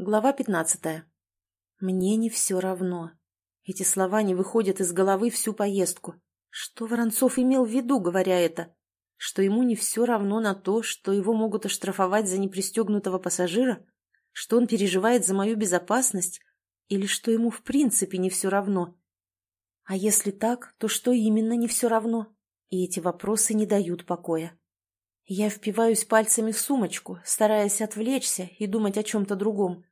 Глава пятнадцатая. Мне не все равно. Эти слова не выходят из головы всю поездку. Что Воронцов имел в виду, говоря это? Что ему не все равно на то, что его могут оштрафовать за непристегнутого пассажира? Что он переживает за мою безопасность? Или что ему в принципе не все равно? А если так, то что именно не все равно? И эти вопросы не дают покоя. Я впиваюсь пальцами в сумочку, стараясь отвлечься и думать о чем-то другом.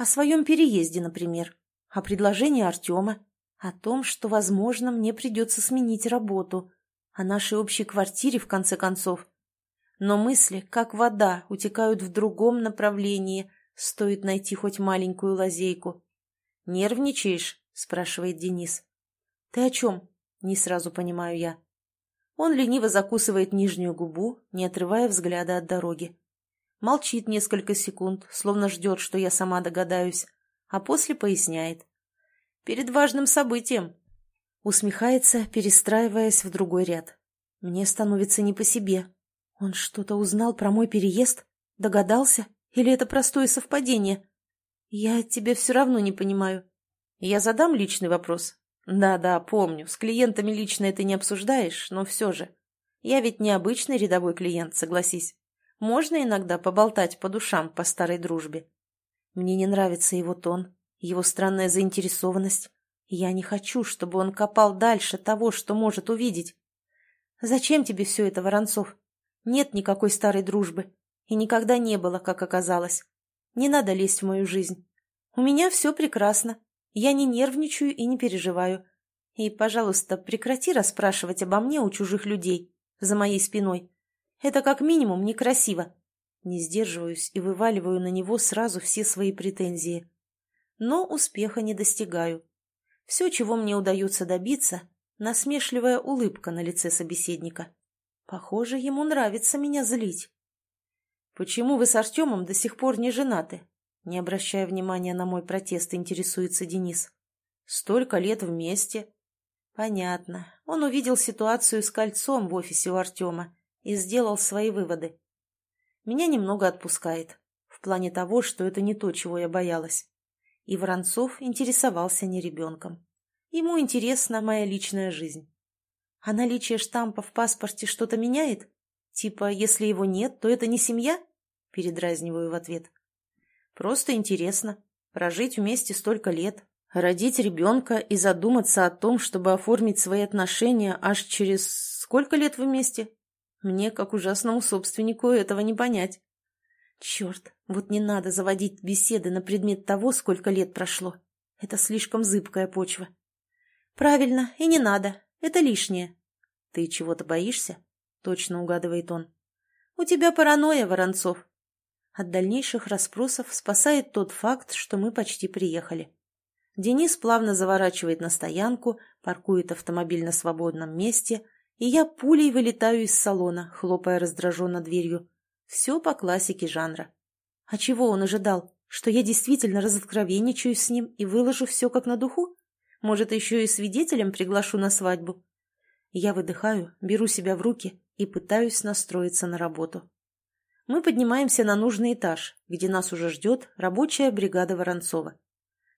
О своем переезде, например. О предложении Артема. О том, что, возможно, мне придется сменить работу. О нашей общей квартире, в конце концов. Но мысли, как вода, утекают в другом направлении, стоит найти хоть маленькую лазейку. «Нервничаешь?» – спрашивает Денис. «Ты о чем?» – не сразу понимаю я. Он лениво закусывает нижнюю губу, не отрывая взгляда от дороги. Молчит несколько секунд, словно ждет, что я сама догадаюсь, а после поясняет. «Перед важным событием!» Усмехается, перестраиваясь в другой ряд. Мне становится не по себе. Он что-то узнал про мой переезд? Догадался? Или это простое совпадение? Я тебя все равно не понимаю. Я задам личный вопрос, «Да-да, помню. С клиентами лично это не обсуждаешь, но все же. Я ведь не обычный рядовой клиент, согласись. Можно иногда поболтать по душам по старой дружбе. Мне не нравится его тон, его странная заинтересованность. Я не хочу, чтобы он копал дальше того, что может увидеть. Зачем тебе все это, Воронцов? Нет никакой старой дружбы. И никогда не было, как оказалось. Не надо лезть в мою жизнь. У меня все прекрасно. Я не нервничаю и не переживаю. И, пожалуйста, прекрати расспрашивать обо мне у чужих людей, за моей спиной. Это как минимум некрасиво. Не сдерживаюсь и вываливаю на него сразу все свои претензии. Но успеха не достигаю. Все, чего мне удается добиться, насмешливая улыбка на лице собеседника. Похоже, ему нравится меня злить. «Почему вы с Артемом до сих пор не женаты?» Не обращая внимания на мой протест, интересуется Денис. «Столько лет вместе». «Понятно. Он увидел ситуацию с кольцом в офисе у Артема и сделал свои выводы. Меня немного отпускает, в плане того, что это не то, чего я боялась. И Воронцов интересовался не ребенком. Ему интересна моя личная жизнь. А наличие штампа в паспорте что-то меняет? Типа, если его нет, то это не семья? Передразниваю в ответ. Просто интересно. Прожить вместе столько лет, родить ребенка и задуматься о том, чтобы оформить свои отношения аж через сколько лет вместе? Мне, как ужасному собственнику, этого не понять. Черт, вот не надо заводить беседы на предмет того, сколько лет прошло. Это слишком зыбкая почва. Правильно, и не надо. Это лишнее. Ты чего-то боишься? Точно угадывает он. У тебя паранойя, Воронцов. От дальнейших расспросов спасает тот факт, что мы почти приехали. Денис плавно заворачивает на стоянку, паркует автомобиль на свободном месте, и я пулей вылетаю из салона, хлопая раздраженно дверью. Все по классике жанра. А чего он ожидал? Что я действительно разоткровенничаюсь с ним и выложу все как на духу? Может, еще и свидетелем приглашу на свадьбу? Я выдыхаю, беру себя в руки и пытаюсь настроиться на работу. Мы поднимаемся на нужный этаж, где нас уже ждет рабочая бригада Воронцова.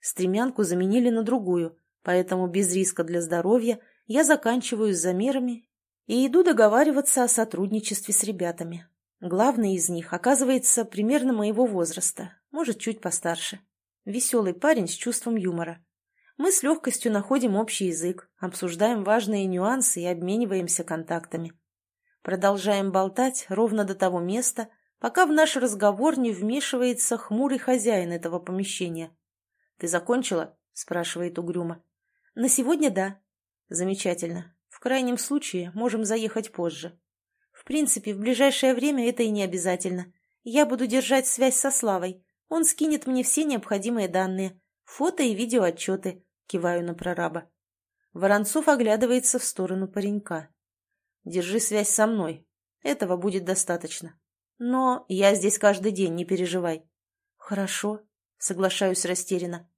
Стремянку заменили на другую, поэтому без риска для здоровья я заканчиваю с замерами и иду договариваться о сотрудничестве с ребятами. Главный из них оказывается примерно моего возраста, может, чуть постарше. Веселый парень с чувством юмора. Мы с легкостью находим общий язык, обсуждаем важные нюансы и обмениваемся контактами. Продолжаем болтать ровно до того места, пока в наш разговор не вмешивается хмурый хозяин этого помещения. «Ты закончила?» – спрашивает угрюмо. «На сегодня да». «Замечательно. Крайнем случае можем заехать позже. В принципе, в ближайшее время это и не обязательно. Я буду держать связь со Славой. Он скинет мне все необходимые данные. Фото и видеоотчеты», – киваю на прораба. Воронцов оглядывается в сторону паренька. «Держи связь со мной. Этого будет достаточно». Но я здесь каждый день, не переживай. Хорошо, соглашаюсь растерянно.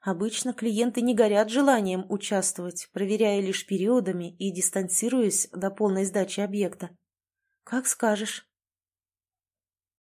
Обычно клиенты не горят желанием участвовать, проверяя лишь периодами и дистанцируясь до полной сдачи объекта. Как скажешь.